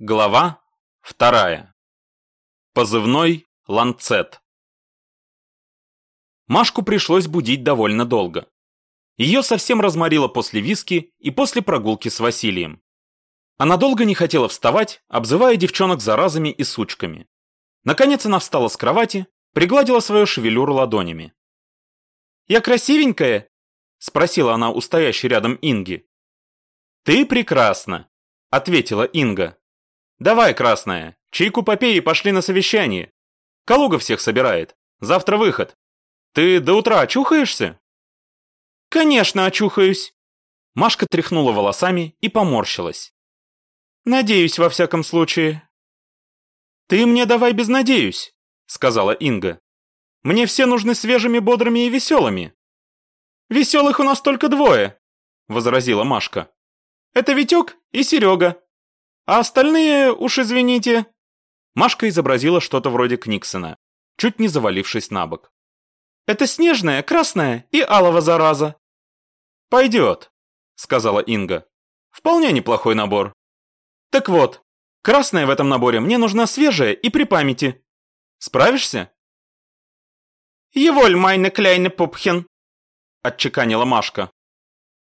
Глава вторая. Позывной «Ланцет». Машку пришлось будить довольно долго. Ее совсем разморило после виски и после прогулки с Василием. Она долго не хотела вставать, обзывая девчонок заразами и сучками. Наконец она встала с кровати, пригладила свою шевелюру ладонями. «Я красивенькая?» – спросила она у стоящей рядом Инги. «Ты прекрасна», – ответила Инга. «Давай, красная, чайку попей и пошли на совещание. Калуга всех собирает. Завтра выход. Ты до утра очухаешься?» «Конечно очухаюсь!» Машка тряхнула волосами и поморщилась. «Надеюсь, во всяком случае». «Ты мне давай без «надеюсь», — сказала Инга. «Мне все нужны свежими, бодрыми и веселыми». «Веселых у нас только двое», — возразила Машка. «Это Витек и Серега. А остальные, уж извините...» Машка изобразила что-то вроде Книксона, чуть не завалившись на бок. «Это снежная, красная и алого зараза». «Пойдет», — сказала Инга. «Вполне неплохой набор». «Так вот, красная в этом наборе мне нужна свежая и при памяти. Справишься?» «Еволь, майне кляйне Пупхин», — отчеканила Машка.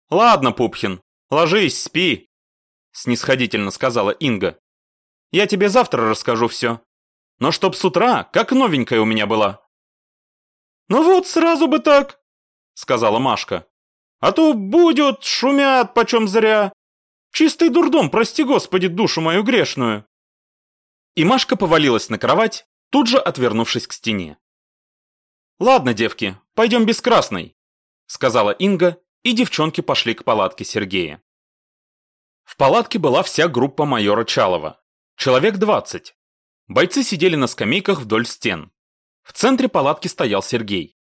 «Ладно, Пупхин, ложись, спи», снисходительно сказала Инга. Я тебе завтра расскажу все. Но чтоб с утра, как новенькая у меня была. Ну вот, сразу бы так, сказала Машка. А то будет, шумят почем зря. Чистый дурдом, прости господи, душу мою грешную. И Машка повалилась на кровать, тут же отвернувшись к стене. «Ладно, девки, пойдем без красной», — сказала Инга, и девчонки пошли к палатке Сергея. В палатке была вся группа майора Чалова. Человек 20. Бойцы сидели на скамейках вдоль стен. В центре палатки стоял Сергей.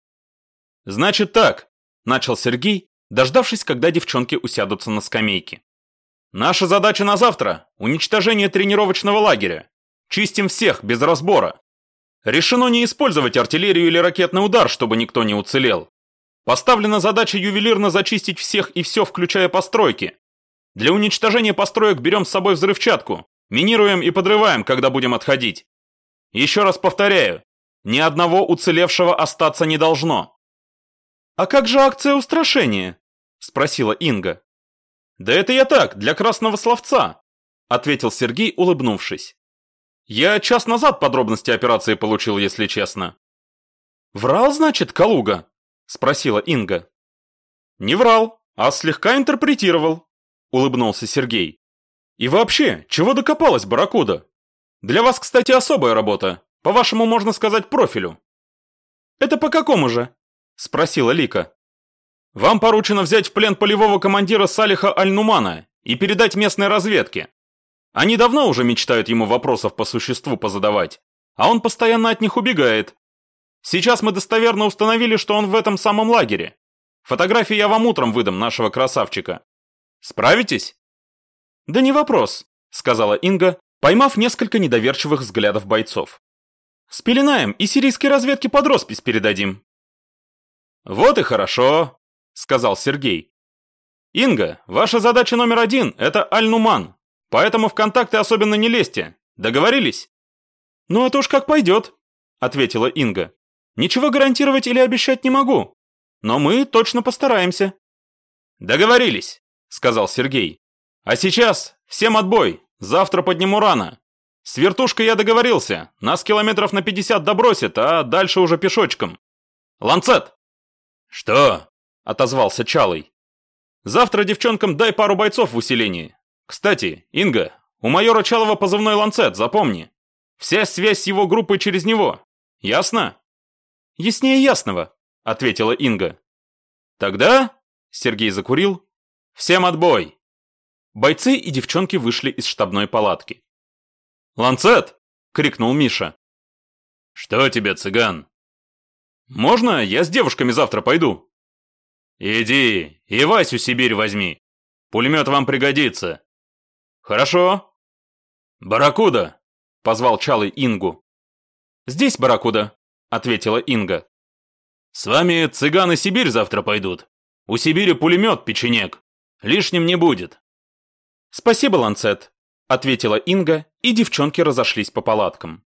«Значит так», – начал Сергей, дождавшись, когда девчонки усядутся на скамейке. «Наша задача на завтра – уничтожение тренировочного лагеря. Чистим всех, без разбора. Решено не использовать артиллерию или ракетный удар, чтобы никто не уцелел. Поставлена задача ювелирно зачистить всех и все, включая постройки. Для уничтожения построек берем с собой взрывчатку, минируем и подрываем, когда будем отходить. Еще раз повторяю, ни одного уцелевшего остаться не должно. «А как же акция устрашения?» – спросила Инга. «Да это я так, для красного словца», – ответил Сергей, улыбнувшись. «Я час назад подробности операции получил, если честно». «Врал, значит, Калуга?» – спросила Инга. «Не врал, а слегка интерпретировал», улыбнулся Сергей. И вообще, чего докопалась барракуда? Для вас, кстати, особая работа. По-вашему, можно сказать, профилю. Это по какому же? Спросила Лика. Вам поручено взять в плен полевого командира Салиха Аль-Нумана и передать местной разведке. Они давно уже мечтают ему вопросов по существу позадавать, а он постоянно от них убегает. Сейчас мы достоверно установили, что он в этом самом лагере. Фотографии я вам утром выдам нашего красавчика. Справитесь?» «Да не вопрос», — сказала Инга, поймав несколько недоверчивых взглядов бойцов. «Спеленаем и сирийской разведке под роспись передадим». «Вот и хорошо», — сказал Сергей. «Инга, ваша задача номер один — это Аль-Нуман, поэтому в контакты особенно не лезьте. Договорились?» «Ну это уж как пойдет», — ответила Инга. «Ничего гарантировать или обещать не могу, но мы точно постараемся». «Договорились» сказал Сергей. А сейчас всем отбой, завтра подниму рано. С вертушкой я договорился, нас километров на 50 добросит, а дальше уже пешочком. Ланцет! Что? Отозвался Чалый. Завтра девчонкам дай пару бойцов в усилении. Кстати, Инга, у майора Чалова позывной Ланцет, запомни. Вся связь с его группой через него. Ясно? Яснее ясного, ответила Инга. Тогда, Сергей закурил, Всем отбой!» Бойцы и девчонки вышли из штабной палатки. «Ланцет!» — крикнул Миша. «Что тебе, цыган?» «Можно я с девушками завтра пойду?» «Иди и Васю Сибирь возьми. Пулемет вам пригодится». «Хорошо». «Барракуда!» — позвал Чалый Ингу. «Здесь Барракуда», — ответила Инга. «С вами цыганы Сибирь завтра пойдут. У Сибири пулемет, печенек. Лишним не будет. Спасибо, Ланцет, ответила Инга и девчонки разошлись по палаткам.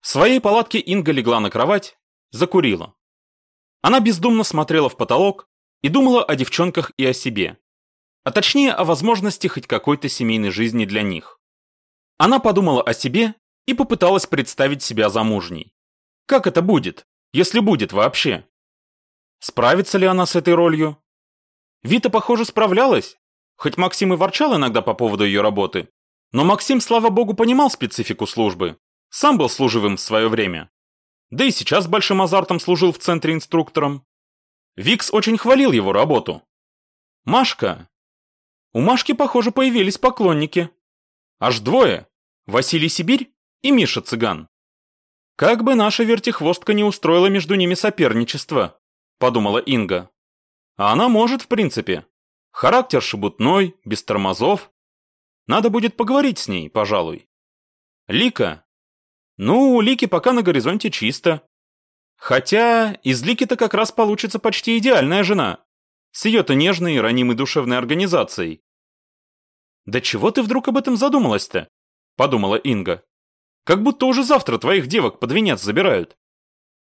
В своей палатке Инга легла на кровать, закурила. Она бездумно смотрела в потолок и думала о девчонках и о себе. А точнее о возможности хоть какой-то семейной жизни для них. Она подумала о себе и попыталась представить себя замужней. Как это будет, если будет вообще? Справится ли она с этой ролью? Вита, похоже, справлялась, хоть Максим и ворчал иногда по поводу ее работы. Но Максим, слава богу, понимал специфику службы. Сам был служивым в свое время. Да и сейчас большим азартом служил в центре инструктором. Викс очень хвалил его работу. Машка. У Машки, похоже, появились поклонники. Аж двое. Василий Сибирь и Миша Цыган. Как бы наша вертихвостка не устроила между ними соперничество, подумала Инга. А она может, в принципе. Характер шебутной, без тормозов. Надо будет поговорить с ней, пожалуй. Лика. Ну, у Лики пока на горизонте чисто. Хотя из Лики-то как раз получится почти идеальная жена. С ее-то нежной и ранимой душевной организацией. «Да чего ты вдруг об этом задумалась-то?» – подумала Инга. «Как будто уже завтра твоих девок под венец забирают.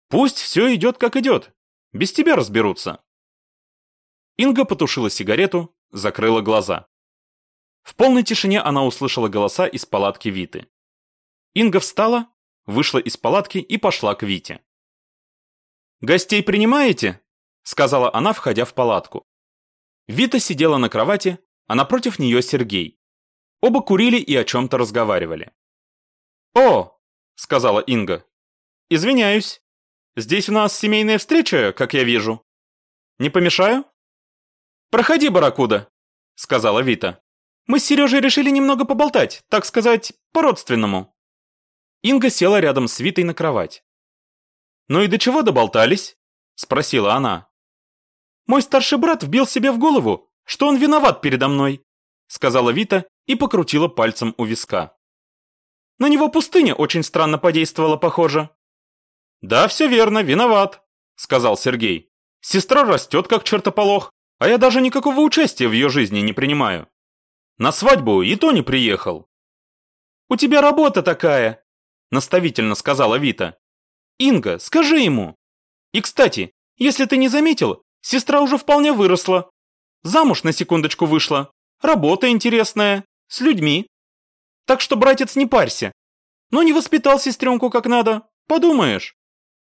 Пусть все идет как идет. Без тебя разберутся». Инга потушила сигарету, закрыла глаза. В полной тишине она услышала голоса из палатки Виты. Инга встала, вышла из палатки и пошла к Вите. «Гостей принимаете?» – сказала она, входя в палатку. Вита сидела на кровати, а напротив нее Сергей. Оба курили и о чем-то разговаривали. «О!» – сказала Инга. «Извиняюсь. Здесь у нас семейная встреча, как я вижу. Не помешаю?» «Проходи, Баракуда», – сказала Вита. «Мы с Сережей решили немного поболтать, так сказать, по-родственному». Инга села рядом с Витой на кровать. «Ну и до чего доболтались?» – спросила она. «Мой старший брат вбил себе в голову, что он виноват передо мной», – сказала Вита и покрутила пальцем у виска. «На него пустыня очень странно подействовала, похоже». «Да, все верно, виноват», – сказал Сергей. «Сестра растет, как чертополох, а я даже никакого участия в ее жизни не принимаю. На свадьбу и то не приехал». «У тебя работа такая», – наставительно сказала Вита. Инга, скажи ему. И, кстати, если ты не заметил, сестра уже вполне выросла. Замуж на секундочку вышла. Работа интересная, с людьми. Так что, братец, не парься. Но не воспитал сестренку как надо, подумаешь.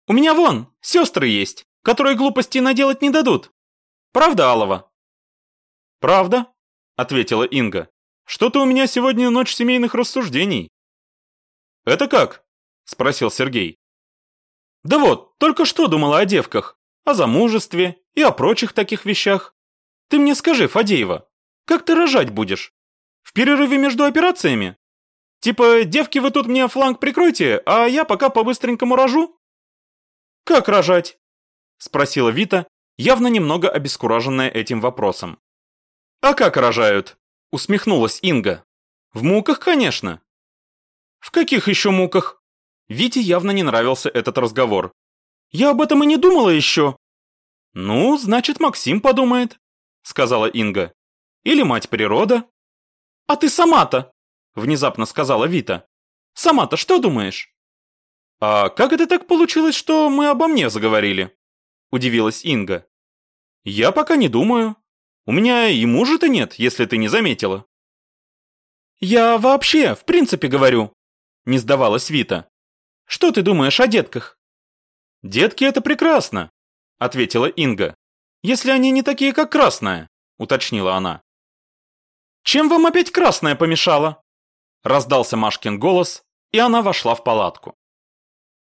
У меня вон, сестры есть, которые глупости наделать не дадут. Правда, Алова? Правда, ответила Инга. Что-то у меня сегодня ночь семейных рассуждений. Это как? Спросил Сергей. Да вот, только что думала о девках, о замужестве и о прочих таких вещах. Ты мне скажи, Фадеева, как ты рожать будешь? В перерыве между операциями? Типа, девки вы тут мне фланг прикройте, а я пока по-быстренькому рожу? Как рожать? Спросила Вита, явно немного обескураженная этим вопросом. А как рожают? Усмехнулась Инга. В муках, конечно. В каких еще муках? Вите явно не нравился этот разговор. «Я об этом и не думала еще». «Ну, значит, Максим подумает», — сказала Инга. «Или мать природа». «А ты сама-то», — внезапно сказала Вита. «Сама-то что думаешь?» «А как это так получилось, что мы обо мне заговорили?» — удивилась Инга. «Я пока не думаю. У меня и мужа-то нет, если ты не заметила». «Я вообще, в принципе, говорю», — не сдавалась Вита. Что ты думаешь о детках?» «Детки – это прекрасно», – ответила Инга. «Если они не такие, как красная», – уточнила она. «Чем вам опять красная помешала?» Раздался Машкин голос, и она вошла в палатку.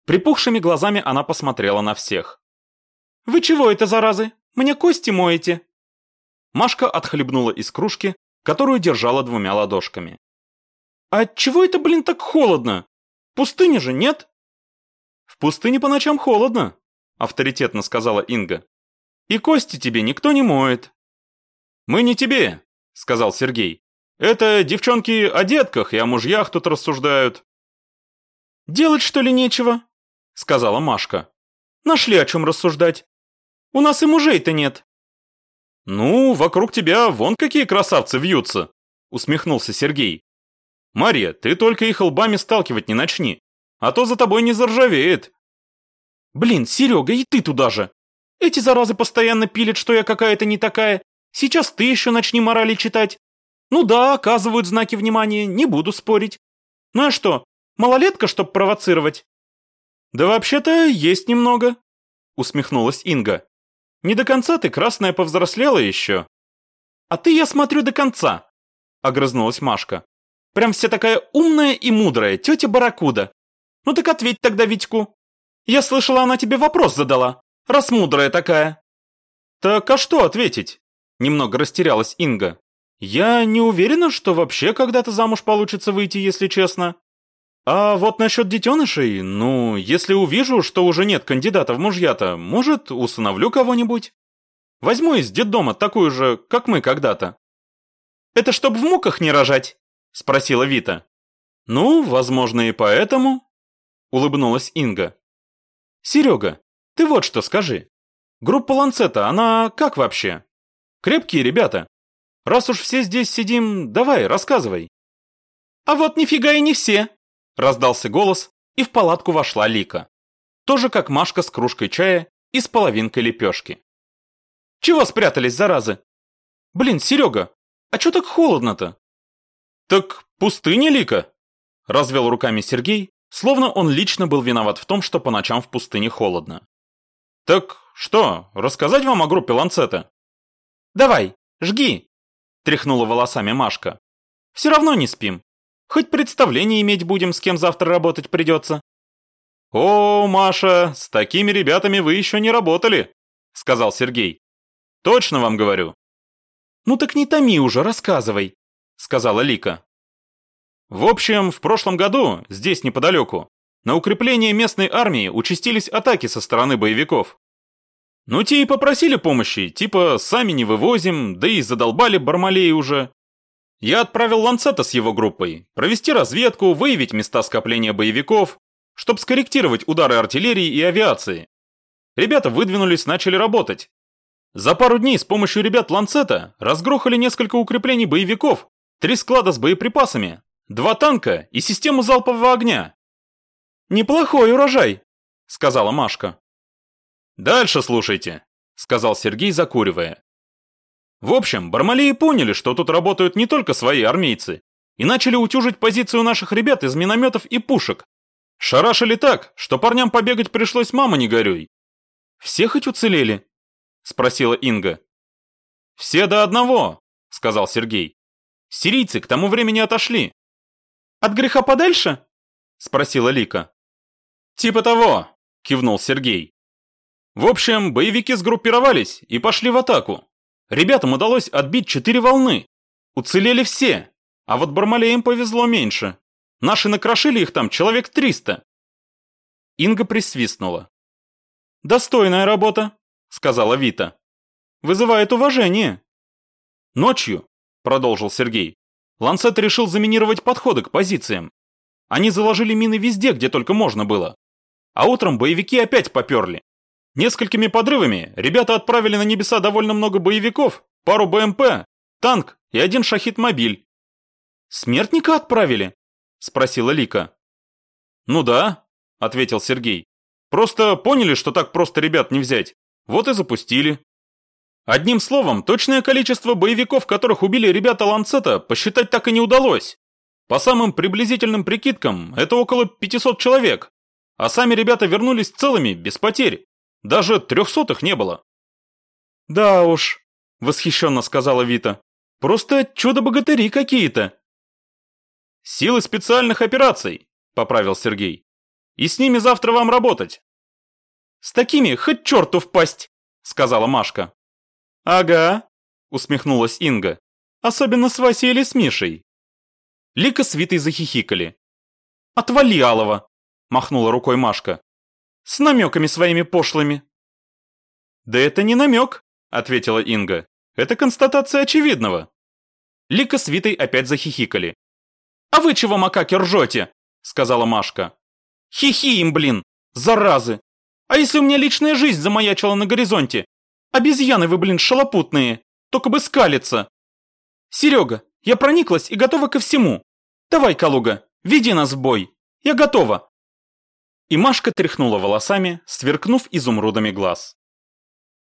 Припухшими глазами она посмотрела на всех. «Вы чего это, заразы? Мне кости моете?» Машка отхлебнула из кружки, которую держала двумя ладошками. «А чего это, блин, так холодно? Пустыни же нет?» «В пустыне по ночам холодно», – авторитетно сказала Инга. «И кости тебе никто не моет». «Мы не тебе», – сказал Сергей. «Это девчонки о детках и о мужьях тут рассуждают». «Делать, что ли, нечего?» – сказала Машка. «Нашли о чем рассуждать. У нас и мужей-то нет». «Ну, вокруг тебя вон какие красавцы вьются», – усмехнулся Сергей. Марья, ты только их лбами сталкивать не начни, а то за тобой не заржавеет. Блин, Серега, и ты туда же. Эти заразы постоянно пилят, что я какая-то не такая. Сейчас ты еще начни морали читать. Ну да, оказывают знаки внимания, не буду спорить. Ну а что, малолетка, чтоб провоцировать? Да вообще-то есть немного, усмехнулась Инга. Не до конца ты красная повзрослела еще. А ты, я смотрю, до конца, огрызнулась Машка. Прям вся такая умная и мудрая, тетя Баракуда. Ну так ответь тогда Витьку. Я слышала, она тебе вопрос задала, раз мудрая такая. Так а что ответить? Немного растерялась Инга. Я не уверена, что вообще когда-то замуж получится выйти, если честно. А вот насчет детенышей, ну, если увижу, что уже нет кандидата в мужья-то, может, усыновлю кого-нибудь. Возьму из детдома такую же, как мы когда-то. Это чтоб в муках не рожать? Спросила Вита. Ну, возможно и поэтому, улыбнулась Инга. Серега, ты вот что скажи. Группа Ланцета, она как вообще? Крепкие ребята. Раз уж все здесь сидим, давай, рассказывай. А вот нифига и не все, раздался голос, и в палатку вошла Лика. Тоже как Машка с кружкой чая и с половинкой лепешки. Чего спрятались, заразы? Блин, Серега, а чё так холодно-то? Так пустыня, Лика, развел руками Сергей, словно он лично был виноват в том, что по ночам в пустыне холодно. Так что, рассказать вам о группе Ланцета? Давай, жги, тряхнула волосами Машка. Все равно не спим. Хоть представление иметь будем, с кем завтра работать придется. О, Маша, с такими ребятами вы еще не работали, сказал Сергей. Точно вам говорю. Ну так не томи уже, рассказывай, сказала Лика. В общем, в прошлом году, здесь неподалеку, на укрепление местной армии участились атаки со стороны боевиков. Ну, те и попросили помощи, типа сами не вывозим, да и задолбали Бармалей уже. Я отправил Ланцета с его группой, провести разведку, выявить места скопления боевиков, чтобы скорректировать удары артиллерии и авиации. Ребята выдвинулись, начали работать. За пару дней с помощью ребят Ланцета разгрохали несколько укреплений боевиков, три склада с боеприпасами, два танка и систему залпового огня. «Неплохой урожай», — сказала Машка. «Дальше слушайте», — сказал Сергей, закуривая. В общем, бармалеи поняли, что тут работают не только свои армейцы, и начали утюжить позицию наших ребят из минометов и пушек. Шарашили так, что парням побегать пришлось мама не горюй. «Все хоть уцелели?» – спросила Инга. «Все до одного», – сказал Сергей. «Сирийцы к тому времени отошли». «От греха подальше?» – спросила Лика. «Типа того», – кивнул Сергей. В общем, боевики сгруппировались и пошли в атаку. Ребятам удалось отбить четыре волны. Уцелели все, а вот Бармалеям повезло меньше. Наши накрошили их там человек триста. Инга присвистнула. «Достойная работа», — сказала Вита. «Вызывает уважение». «Ночью», — продолжил Сергей, — Ланцет решил заминировать подходы к позициям. Они заложили мины везде, где только можно было. А утром боевики опять поперли. Несколькими подрывами ребята отправили на небеса довольно много боевиков, пару БМП, танк и один шахид-мобиль. «Смертника отправили?» – спросила Лика. «Ну да», – ответил Сергей. «Просто поняли, что так просто ребят не взять. Вот и запустили». Одним словом, точное количество боевиков, которых убили ребята Ланцета, посчитать так и не удалось. По самым приблизительным прикидкам, это около 500 человек. А сами ребята вернулись целыми, без потерь. Даже трехсотых не было. Да уж, восхищенно сказала Вита. Просто чудо-богатыри какие-то. Силы специальных операций, поправил Сергей. И с ними завтра вам работать. С такими хоть черту впасть, сказала Машка. Ага, усмехнулась Инга. Особенно с Васей или с Мишей. Лика с Витой захихикали. «Отвали, Алова!» – махнула рукой Машка. С намеками своими пошлыми. Да это не намек, ответила Инга. Это констатация очевидного. Лика с Витой опять захихикали. «А вы чего, макаки, ржете?» – сказала Машка. «Хихи им, блин! Заразы! А если у меня личная жизнь замаячила на горизонте? Обезьяны вы, блин, шалопутные! Только бы скалиться! Серега, я прониклась и готова ко всему. Давай, Калуга, веди нас в бой. Я готова. И Машка тряхнула волосами, сверкнув изумрудами глаз.